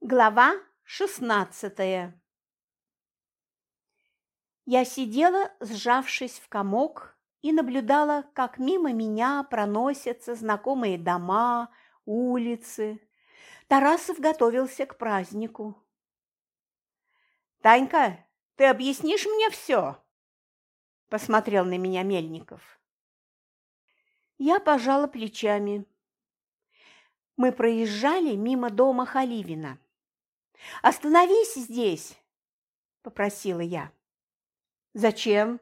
Глава шестнадцатая Я сидела, сжавшись в комок, и наблюдала, как мимо меня проносятся знакомые дома, улицы. Тарасов готовился к празднику. «Танька, ты объяснишь мне все?» – посмотрел на меня Мельников. Я пожала плечами. Мы проезжали мимо дома Халивина. «Остановись здесь!» – попросила я. «Зачем?»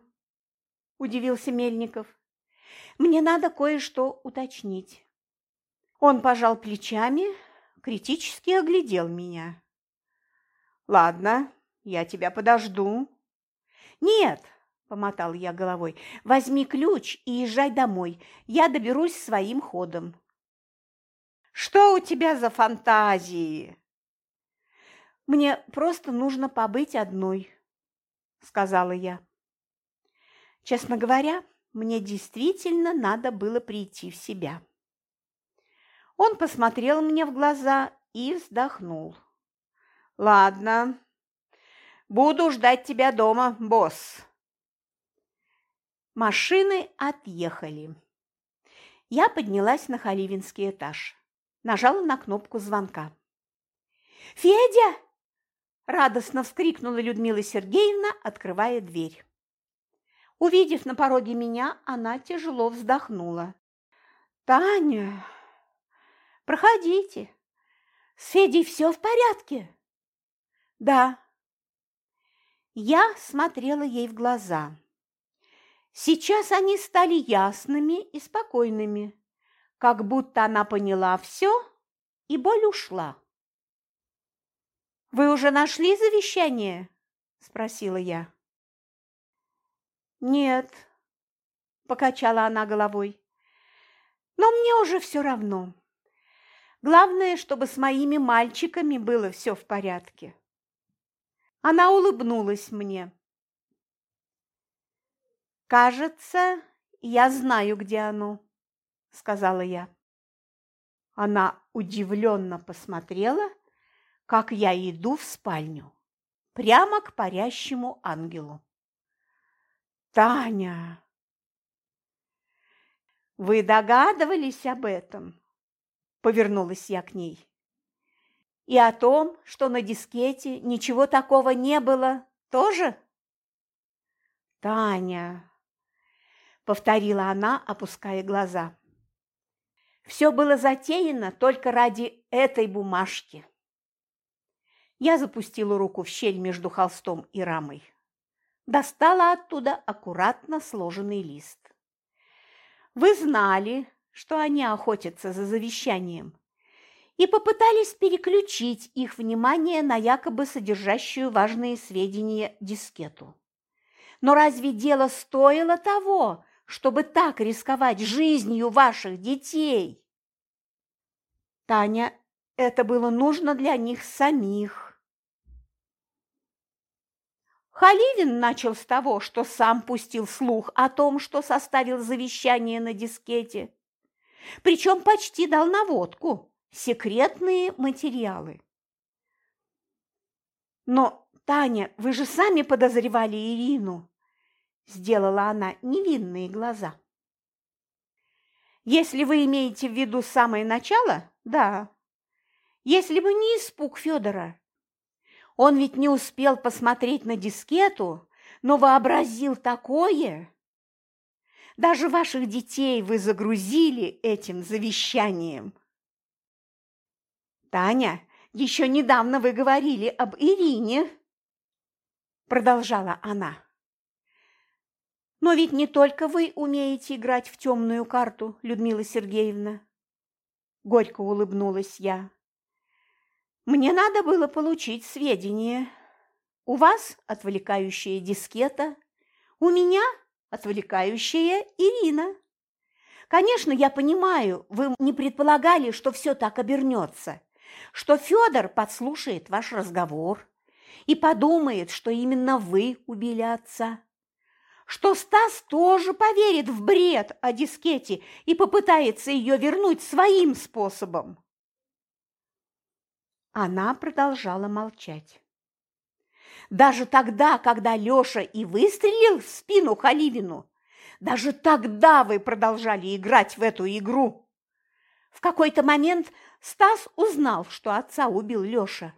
– удивился Мельников. «Мне надо кое-что уточнить». Он пожал плечами, критически оглядел меня. «Ладно, я тебя подожду». «Нет!» – помотал я головой. «Возьми ключ и езжай домой. Я доберусь своим ходом». «Что у тебя за фантазии?» «Мне просто нужно побыть одной», – сказала я. Честно говоря, мне действительно надо было прийти в себя. Он посмотрел мне в глаза и вздохнул. «Ладно, буду ждать тебя дома, босс». Машины отъехали. Я поднялась на Халивинский этаж, нажала на кнопку звонка. «Федя!» Радостно вскрикнула Людмила Сергеевна, открывая дверь. Увидев на пороге меня, она тяжело вздохнула. «Таня, проходите. С Федей все в порядке?» «Да». Я смотрела ей в глаза. Сейчас они стали ясными и спокойными, как будто она поняла все, и боль ушла. «Вы уже нашли завещание?» – спросила я. «Нет», – покачала она головой. «Но мне уже все равно. Главное, чтобы с моими мальчиками было все в порядке». Она улыбнулась мне. «Кажется, я знаю, где оно», – сказала я. Она удивленно посмотрела – как я иду в спальню, прямо к парящему ангелу. «Таня!» «Вы догадывались об этом?» – повернулась я к ней. «И о том, что на дискете ничего такого не было, тоже?» «Таня!» – повторила она, опуская глаза. «Все было затеяно только ради этой бумажки». Я запустила руку в щель между холстом и рамой. Достала оттуда аккуратно сложенный лист. Вы знали, что они охотятся за завещанием, и попытались переключить их внимание на якобы содержащую важные сведения дискету. Но разве дело стоило того, чтобы так рисковать жизнью ваших детей? Таня, это было нужно для них самих. Халивин начал с того, что сам пустил слух о том, что составил завещание на дискете. Причем почти дал наводку – секретные материалы. «Но, Таня, вы же сами подозревали Ирину!» – сделала она невинные глаза. «Если вы имеете в виду самое начало, да. Если бы не испуг Федора, он ведь не успел посмотреть на дискету, но вообразил такое. Даже ваших детей вы загрузили этим завещанием. Таня, еще недавно вы говорили об Ирине, продолжала она. Но ведь не только вы умеете играть в темную карту, Людмила Сергеевна. Горько улыбнулась я. Мне надо было получить сведения. У вас отвлекающая дискета, у меня отвлекающая Ирина. Конечно, я понимаю, вы не предполагали, что все так обернется, что Федор подслушает ваш разговор и подумает, что именно вы убили отца, что Стас тоже поверит в бред о дискете и попытается ее вернуть своим способом. Она продолжала молчать. Даже тогда, когда Лёша и выстрелил в спину Халивину, даже тогда вы продолжали играть в эту игру. В какой-то момент Стас узнал, что отца убил Лёша.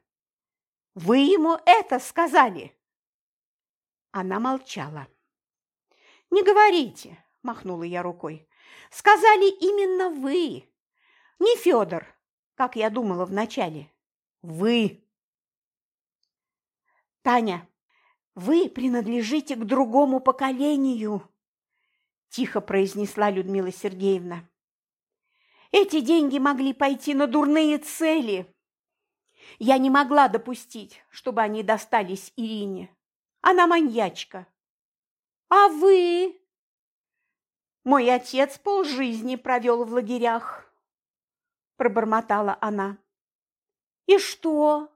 Вы ему это сказали? Она молчала. «Не говорите», – махнула я рукой. «Сказали именно вы, не Федор, как я думала вначале. Вы». «Таня, вы принадлежите к другому поколению», – тихо произнесла Людмила Сергеевна. «Эти деньги могли пойти на дурные цели. Я не могла допустить, чтобы они достались Ирине. Она маньячка. А вы? Мой отец полжизни провел в лагерях, пробормотала она. И что?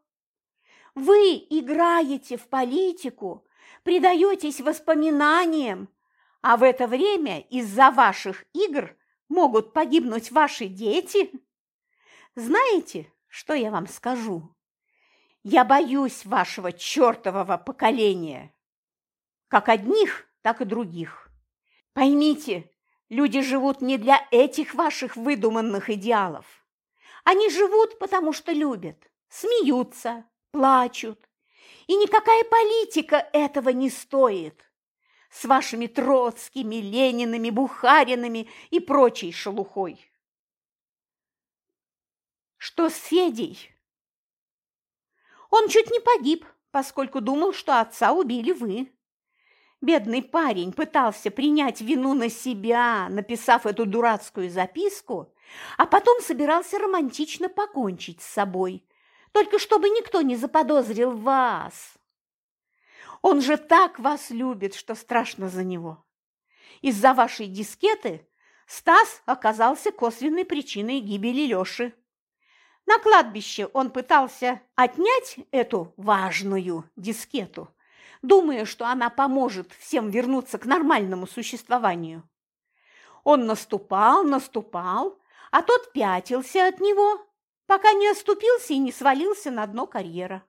Вы играете в политику, предаетесь воспоминаниям, а в это время из-за ваших игр могут погибнуть ваши дети? Знаете, что я вам скажу? Я боюсь вашего чертового поколения. Как одних, так и других. Поймите, люди живут не для этих ваших выдуманных идеалов. Они живут, потому что любят, смеются, плачут. И никакая политика этого не стоит. С вашими Троцкими, Ленинами, Бухаринами и прочей шелухой. Что с Федей? Он чуть не погиб, поскольку думал, что отца убили вы. Бедный парень пытался принять вину на себя, написав эту дурацкую записку, а потом собирался романтично покончить с собой, только чтобы никто не заподозрил вас. Он же так вас любит, что страшно за него. Из-за вашей дискеты Стас оказался косвенной причиной гибели Лёши. На кладбище он пытался отнять эту важную дискету, думая, что она поможет всем вернуться к нормальному существованию. Он наступал, наступал, а тот пятился от него, пока не оступился и не свалился на дно карьера.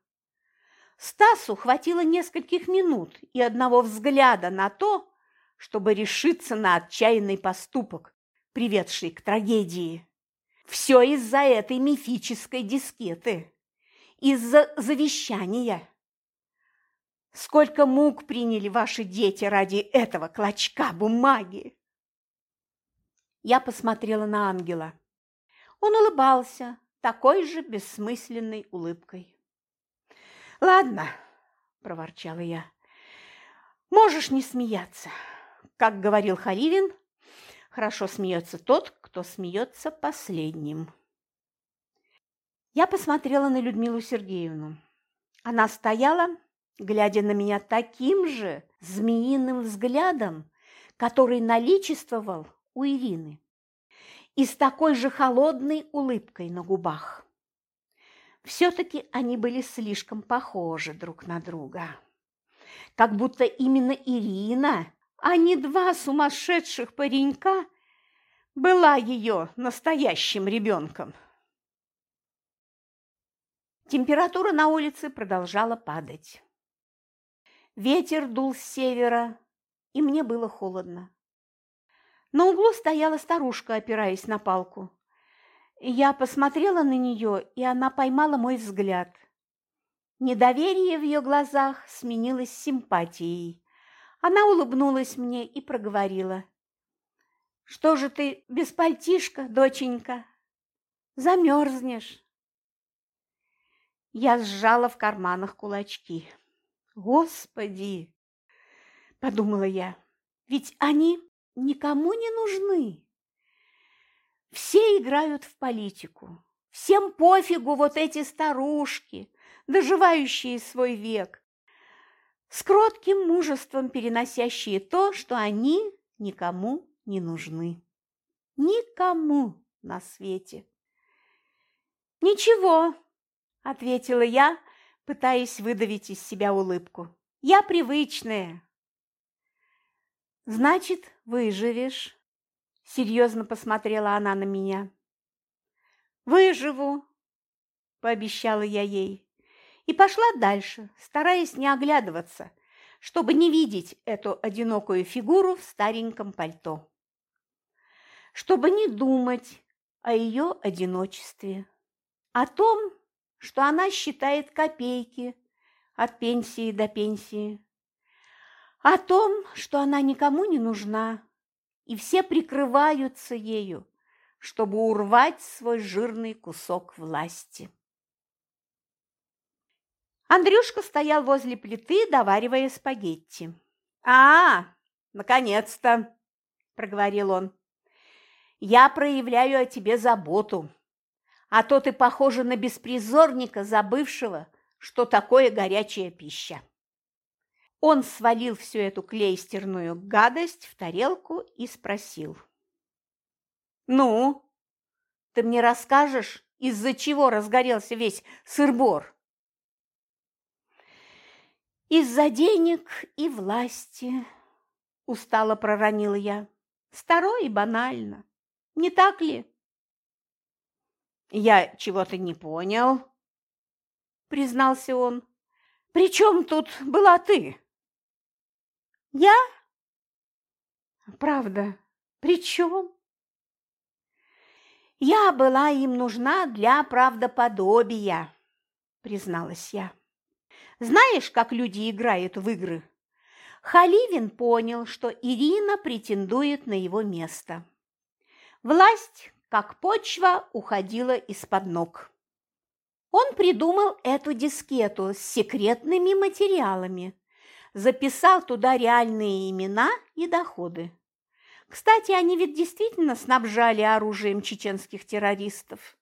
Стасу хватило нескольких минут и одного взгляда на то, чтобы решиться на отчаянный поступок, приведший к трагедии. Все из-за этой мифической дискеты, из-за завещания. Сколько мук приняли ваши дети ради этого клочка бумаги? Я посмотрела на ангела. Он улыбался такой же бессмысленной улыбкой. «Ладно», – проворчала я, – «можешь не смеяться. Как говорил Харивин, хорошо смеется тот, кто смеется последним. Я посмотрела на Людмилу Сергеевну. Она стояла, глядя на меня таким же змеиным взглядом, который наличествовал у Ирины, и с такой же холодной улыбкой на губах. Все-таки они были слишком похожи друг на друга. Как будто именно Ирина, а не два сумасшедших паренька, была ее настоящим ребенком. Температура на улице продолжала падать. Ветер дул с севера, и мне было холодно. На углу стояла старушка, опираясь на палку. Я посмотрела на нее, и она поймала мой взгляд. Недоверие в ее глазах сменилось симпатией. Она улыбнулась мне и проговорила. Что же ты без пальтишка, доченька? Замерзнешь. Я сжала в карманах кулачки. Господи, подумала я, ведь они никому не нужны. Все играют в политику. Всем пофигу вот эти старушки, доживающие свой век, с кротким мужеством переносящие то, что они никому не нужны. Никому на свете. «Ничего», – ответила я, пытаясь выдавить из себя улыбку. «Я привычная». «Значит, выживешь», – серьезно посмотрела она на меня. «Выживу», пообещала я ей, и пошла дальше, стараясь не оглядываться, чтобы не видеть эту одинокую фигуру в стареньком пальто. Чтобы не думать о ее одиночестве, о том, что она считает копейки от пенсии до пенсии, о том, что она никому не нужна, и все прикрываются ею, чтобы урвать свой жирный кусок власти. Андрюшка стоял возле плиты, доваривая спагетти. «А, наконец-то!» – проговорил он. «Я проявляю о тебе заботу, а то ты похожа на беспризорника, забывшего, что такое горячая пища». Он свалил всю эту клейстерную гадость в тарелку и спросил. «Ну, ты мне расскажешь, из-за чего разгорелся весь сырбор?» «Из-за денег и власти», – устало проронила я. «Старо и банально, не так ли?» «Я чего-то не понял», – признался он. «При чем тут была ты?» Я? Правда, при чем? Я была им нужна для правдоподобия, призналась я. Знаешь, как люди играют в игры? Халивин понял, что Ирина претендует на его место. Власть, как почва, уходила из-под ног. Он придумал эту дискету с секретными материалами, записал туда реальные имена и доходы. Кстати, они ведь действительно снабжали оружием чеченских террористов.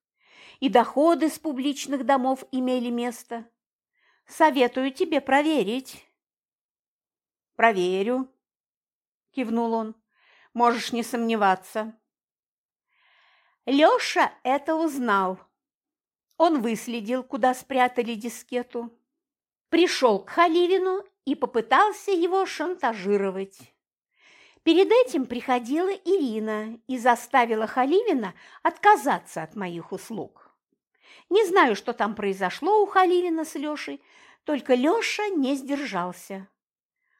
И доходы с публичных домов имели место. Советую тебе проверить. Проверю, кивнул он. Можешь не сомневаться. Лёша это узнал. Он выследил, куда спрятали дискету. Пришел к Халивину и попытался его шантажировать. Перед этим приходила Ирина и заставила Халивина отказаться от моих услуг. Не знаю, что там произошло у Халивина с Лешей, только Леша не сдержался.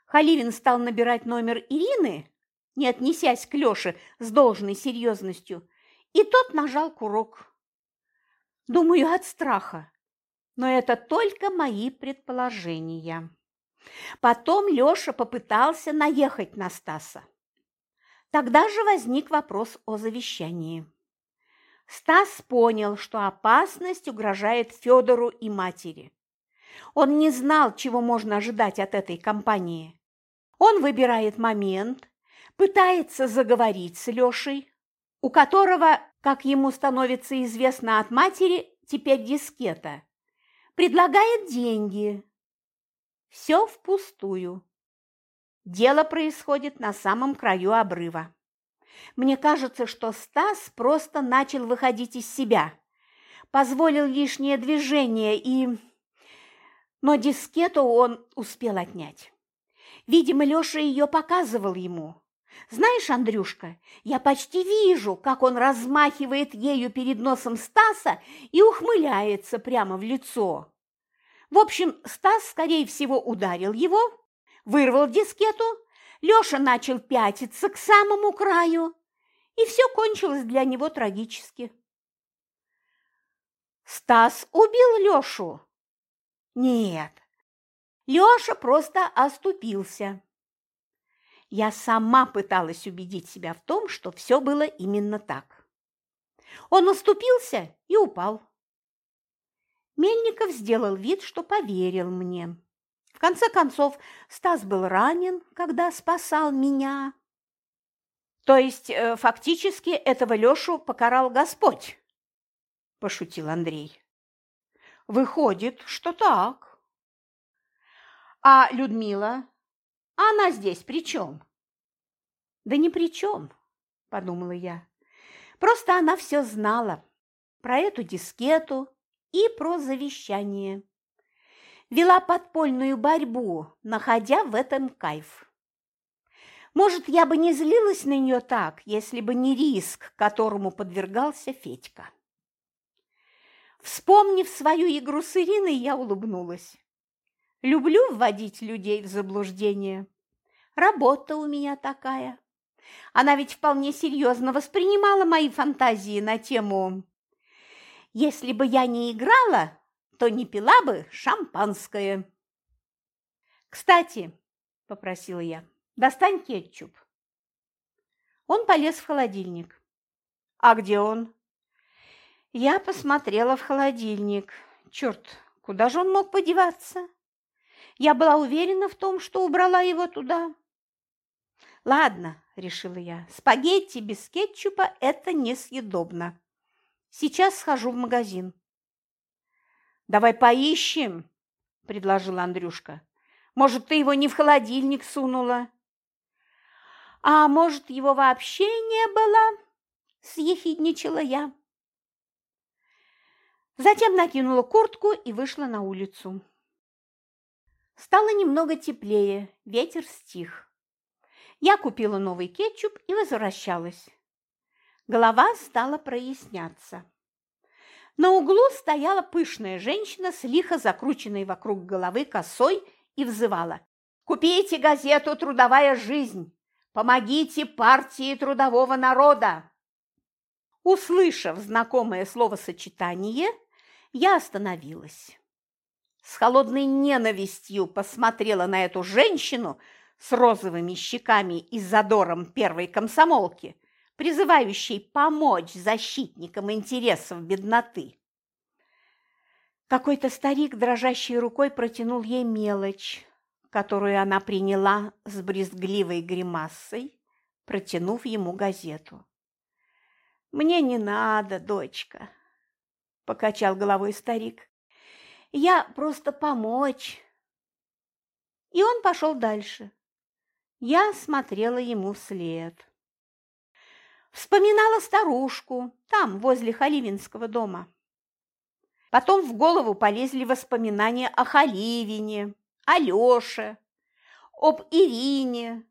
Халивин стал набирать номер Ирины, не отнесясь к Леше с должной серьезностью, и тот нажал курок. Думаю, от страха, но это только мои предположения. Потом Лёша попытался наехать на Стаса. Тогда же возник вопрос о завещании. Стас понял, что опасность угрожает Федору и матери. Он не знал, чего можно ожидать от этой компании. Он выбирает момент, пытается заговорить с Лешей, у которого, как ему становится известно от матери, теперь дискета, предлагает деньги, все впустую. Дело происходит на самом краю обрыва. Мне кажется, что Стас просто начал выходить из себя, позволил лишнее движение и... Но дискету он успел отнять. Видимо, Лёша ее показывал ему. Знаешь, Андрюшка, я почти вижу, как он размахивает ею перед носом Стаса и ухмыляется прямо в лицо. В общем, Стас, скорее всего, ударил его, вырвал дискету, Лёша начал пятиться к самому краю, и все кончилось для него трагически. Стас убил Лёшу? Нет, Лёша просто оступился. Я сама пыталась убедить себя в том, что все было именно так. Он оступился и упал. Мельников сделал вид, что поверил мне. В конце концов, Стас был ранен, когда спасал меня. То есть, э, фактически, этого Лёшу покарал Господь, пошутил Андрей. Выходит, что так. А Людмила? Она здесь при чем? Да ни при чем, подумала я. Просто она все знала про эту дискету, и про завещание. Вела подпольную борьбу, находя в этом кайф. Может, я бы не злилась на нее так, если бы не риск, которому подвергался Федька. Вспомнив свою игру с Ириной, я улыбнулась. Люблю вводить людей в заблуждение. Работа у меня такая. Она ведь вполне серьезно воспринимала мои фантазии на тему «Если бы я не играла, то не пила бы шампанское». «Кстати», – попросила я, – «достань кетчуп». Он полез в холодильник. «А где он?» Я посмотрела в холодильник. Черт, куда же он мог подеваться? Я была уверена в том, что убрала его туда. Ладно, решила я, спагетти без кетчупа – это несъедобно. Сейчас схожу в магазин. Давай поищем, предложил Андрюшка. Может, ты его не в холодильник сунула? А может, его вообще не было? Съехидничала я. Затем накинула куртку и вышла на улицу. Стало немного теплее, ветер стих. Я купила новый кетчуп и возвращалась. Голова стала проясняться. На углу стояла пышная женщина с лихо закрученной вокруг головы косой и взывала. «Купите газету «Трудовая жизнь». Помогите партии трудового народа!» Услышав знакомое словосочетание, я остановилась. С холодной ненавистью посмотрела на эту женщину с розовыми щеками и задором первой комсомолки, призывающей помочь защитникам интересов бедноты. Какой-то старик дрожащей рукой протянул ей мелочь, которую она приняла с брезгливой гримасой, протянув ему газету. «Мне не надо, дочка», – покачал головой старик. «Я просто помочь». И он пошел дальше. Я смотрела ему вслед. Вспоминала старушку там, возле Халивинского дома. Потом в голову полезли воспоминания о Халивине, о Лёше, об Ирине,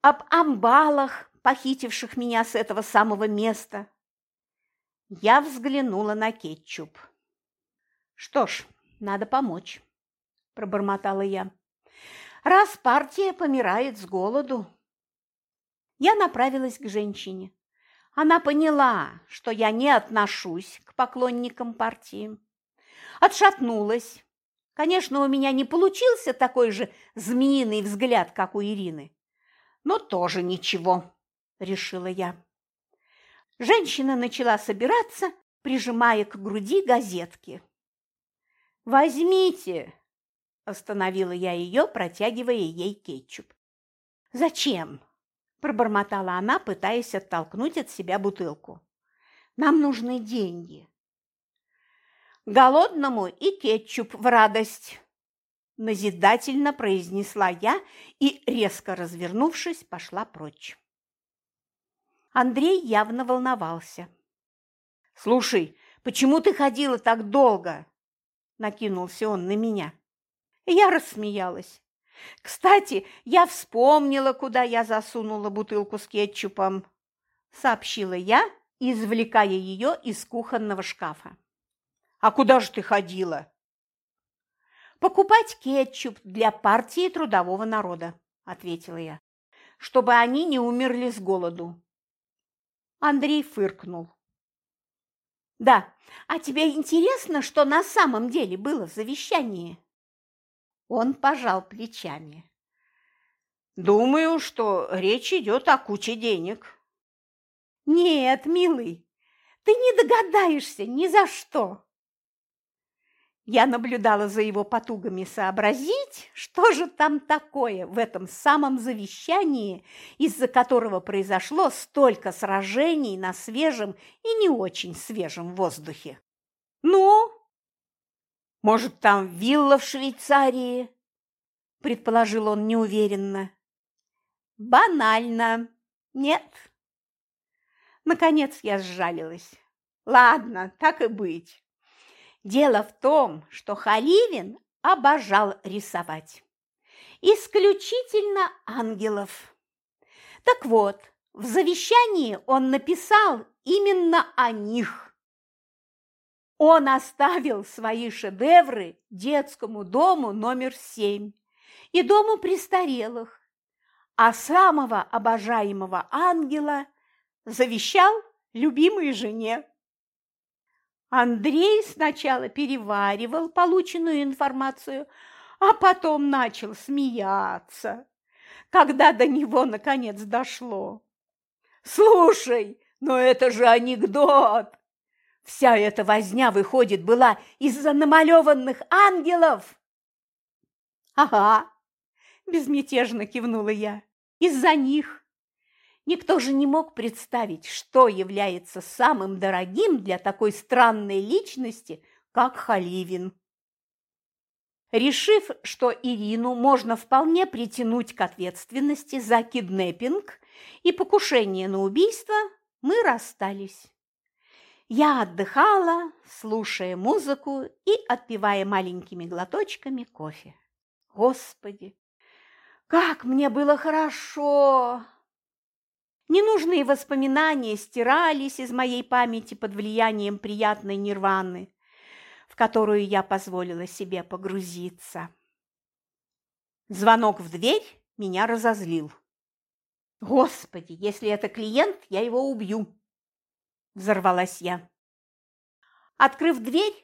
об амбалах, похитивших меня с этого самого места. Я взглянула на кетчуп. «Что ж, надо помочь», – пробормотала я. «Раз партия помирает с голоду». Я направилась к женщине. Она поняла, что я не отношусь к поклонникам партии. Отшатнулась. Конечно, у меня не получился такой же змеиный взгляд, как у Ирины. Но тоже ничего, решила я. Женщина начала собираться, прижимая к груди газетки. «Возьмите!» – остановила я ее, протягивая ей кетчуп. «Зачем?» – пробормотала она, пытаясь оттолкнуть от себя бутылку. «Нам нужны деньги». «Голодному и кетчуп в радость!» – назидательно произнесла я и, резко развернувшись, пошла прочь. Андрей явно волновался. «Слушай, почему ты ходила так долго?» – накинулся он на меня. Я рассмеялась. «Кстати, я вспомнила, куда я засунула бутылку с кетчупом», – сообщила я, извлекая ее из кухонного шкафа. «А куда же ты ходила?» «Покупать кетчуп для партии трудового народа», – ответила я, – «чтобы они не умерли с голоду». Андрей фыркнул. «Да, а тебе интересно, что на самом деле было в завещании?» Он пожал плечами. «Думаю, что речь идет о куче денег». «Нет, милый, ты не догадаешься ни за что!» Я наблюдала за его потугами сообразить, что же там такое в этом самом завещании, из-за которого произошло столько сражений на свежем и не очень свежем воздухе. «Ну, может, там вилла в Швейцарии?» – предположил он неуверенно. «Банально. Нет». Наконец я сжалилась. «Ладно, так и быть. Дело в том, что Халивин обожал рисовать. Исключительно ангелов. Так вот, в завещании он написал именно о них. Он оставил свои шедевры детскому дому номер семь и дому престарелых, а самого обожаемого ангела завещал любимой жене. Андрей сначала переваривал полученную информацию, а потом начал смеяться, когда до него наконец дошло. «Слушай, но это же анекдот! Вся эта возня, выходит, была из-за намалеванных ангелов!» «Ага!» – безмятежно кивнула я. «Из-за них!» Никто же не мог представить, что является самым дорогим для такой странной личности, как Халивин. Решив, что Ирину можно вполне притянуть к ответственности за киднеппинг и покушение на убийство, мы расстались. Я отдыхала, слушая музыку и отпивая маленькими глоточками кофе. Господи, как мне было хорошо! Ненужные воспоминания стирались из моей памяти под влиянием приятной нирваны, в которую я позволила себе погрузиться. Звонок в дверь меня разозлил. «Господи, если это клиент, я его убью!» – взорвалась я. Открыв дверь,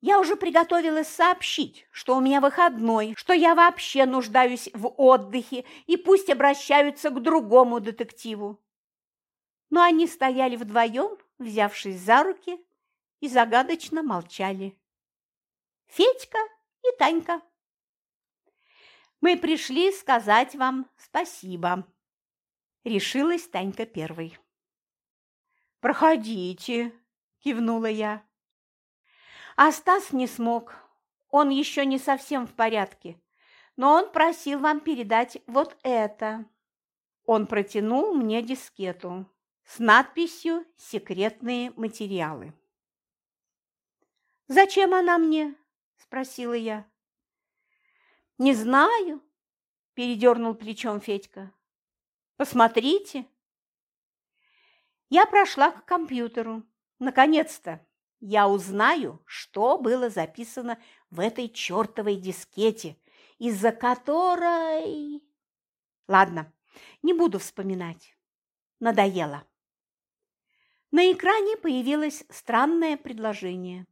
я уже приготовилась сообщить, что у меня выходной, что я вообще нуждаюсь в отдыхе, и пусть обращаются к другому детективу но они стояли вдвоем, взявшись за руки, и загадочно молчали. Федька и Танька. «Мы пришли сказать вам спасибо», – решилась Танька первой. «Проходите», – кивнула я. А Стас не смог, он еще не совсем в порядке, но он просил вам передать вот это. Он протянул мне дискету с надписью «Секретные материалы». «Зачем она мне?» – спросила я. «Не знаю», – передернул плечом Федька. «Посмотрите». Я прошла к компьютеру. Наконец-то я узнаю, что было записано в этой чертовой дискете, из-за которой... Ладно, не буду вспоминать. Надоело на экране появилось странное предложение.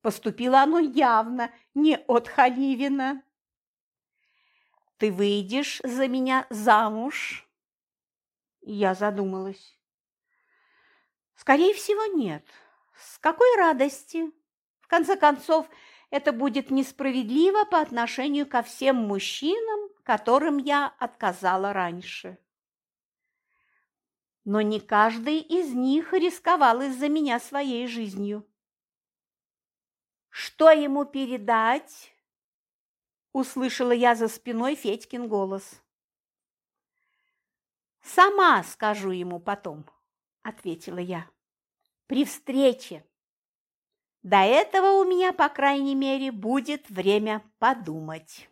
Поступило оно явно не от Халивина. «Ты выйдешь за меня замуж?» Я задумалась. «Скорее всего, нет. С какой радости? В конце концов, это будет несправедливо по отношению ко всем мужчинам, которым я отказала раньше» но не каждый из них рисковал из-за меня своей жизнью. «Что ему передать?» – услышала я за спиной Федькин голос. «Сама скажу ему потом», – ответила я. «При встрече. До этого у меня, по крайней мере, будет время подумать».